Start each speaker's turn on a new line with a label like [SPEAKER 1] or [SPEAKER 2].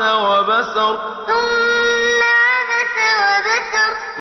[SPEAKER 1] وبسر.
[SPEAKER 2] ثم